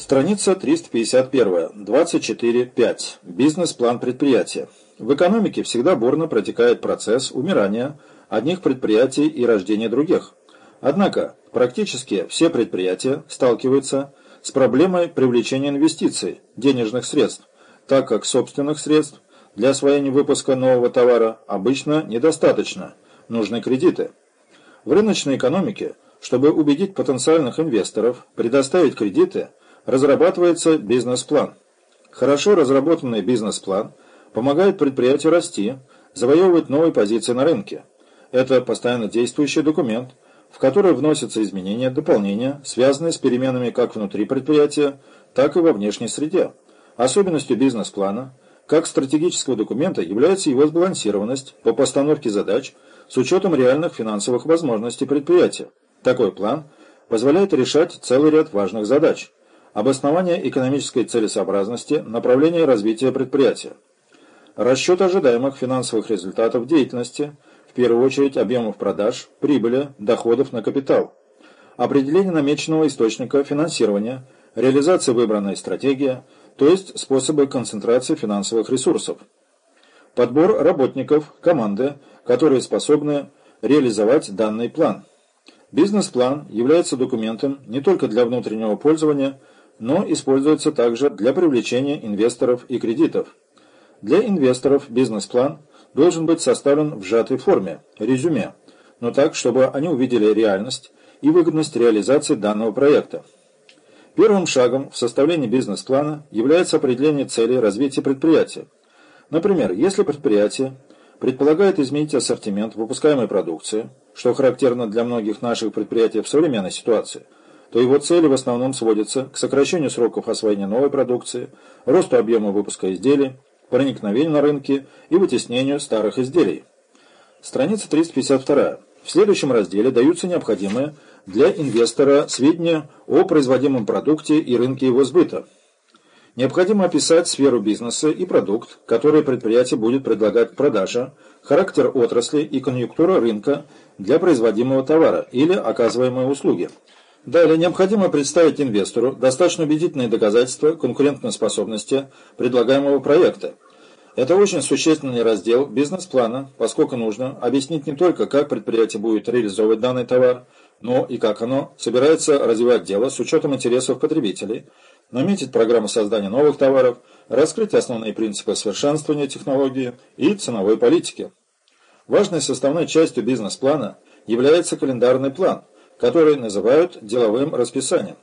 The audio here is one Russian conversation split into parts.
Страница 351. 24.5. Бизнес-план предприятия. В экономике всегда бурно протекает процесс умирания одних предприятий и рождения других. Однако практически все предприятия сталкиваются с проблемой привлечения инвестиций, денежных средств, так как собственных средств для освоения выпуска нового товара обычно недостаточно, нужны кредиты. В рыночной экономике, чтобы убедить потенциальных инвесторов предоставить кредиты, разрабатывается бизнес-план. Хорошо разработанный бизнес-план помогает предприятию расти, завоевывать новые позиции на рынке. Это постоянно действующий документ, в который вносятся изменения, дополнения, связанные с переменами как внутри предприятия, так и во внешней среде. Особенностью бизнес-плана, как стратегического документа, является его сбалансированность по постановке задач с учетом реальных финансовых возможностей предприятия. Такой план позволяет решать целый ряд важных задач – Обоснование экономической целесообразности, направление развития предприятия. Расчет ожидаемых финансовых результатов деятельности, в первую очередь объемов продаж, прибыли, доходов на капитал. Определение намеченного источника финансирования, реализация выбранной стратегии, то есть способы концентрации финансовых ресурсов. Подбор работников, команды, которые способны реализовать данный план. Бизнес-план является документом не только для внутреннего пользования, но используется также для привлечения инвесторов и кредитов. Для инвесторов бизнес-план должен быть составлен в сжатой форме, резюме, но так, чтобы они увидели реальность и выгодность реализации данного проекта. Первым шагом в составлении бизнес-плана является определение целей развития предприятия. Например, если предприятие предполагает изменить ассортимент выпускаемой продукции, что характерно для многих наших предприятий в современной ситуации – то его цели в основном сводятся к сокращению сроков освоения новой продукции, росту объема выпуска изделий, проникновению на рынке и вытеснению старых изделий. Страница 352. В следующем разделе даются необходимые для инвестора сведения о производимом продукте и рынке его сбыта. Необходимо описать сферу бизнеса и продукт, который предприятие будет предлагать к продаже, характер отрасли и конъюнктура рынка для производимого товара или оказываемой услуги. Далее необходимо представить инвестору достаточно убедительные доказательства конкурентоспособности предлагаемого проекта. Это очень существенный раздел бизнес-плана, поскольку нужно объяснить не только, как предприятие будет реализовывать данный товар, но и как оно собирается развивать дело с учетом интересов потребителей, наметить программу создания новых товаров, раскрыть основные принципы совершенствования технологии и ценовой политики. Важной составной частью бизнес-плана является календарный план – который называют деловым расписанием.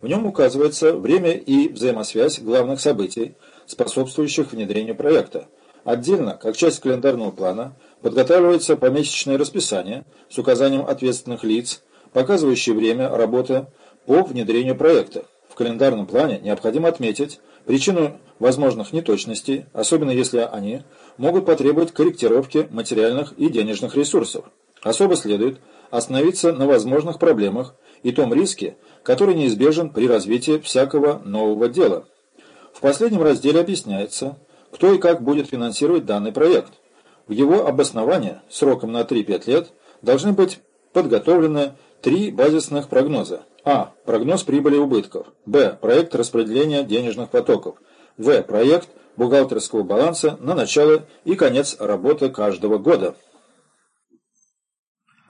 В нем указывается время и взаимосвязь главных событий, способствующих внедрению проекта. Отдельно, как часть календарного плана, подготавливается помесячное расписание с указанием ответственных лиц, показывающее время работы по внедрению проекта. В календарном плане необходимо отметить причину возможных неточностей, особенно если они могут потребовать корректировки материальных и денежных ресурсов. Особо следует остановиться на возможных проблемах и том риске, который неизбежен при развитии всякого нового дела. В последнем разделе объясняется, кто и как будет финансировать данный проект. В его обоснование сроком на 3-5 лет должны быть подготовлены три базисных прогноза. А. Прогноз прибыли и убытков. Б. Проект распределения денежных потоков. В. Проект бухгалтерского баланса на начало и конец работы каждого года.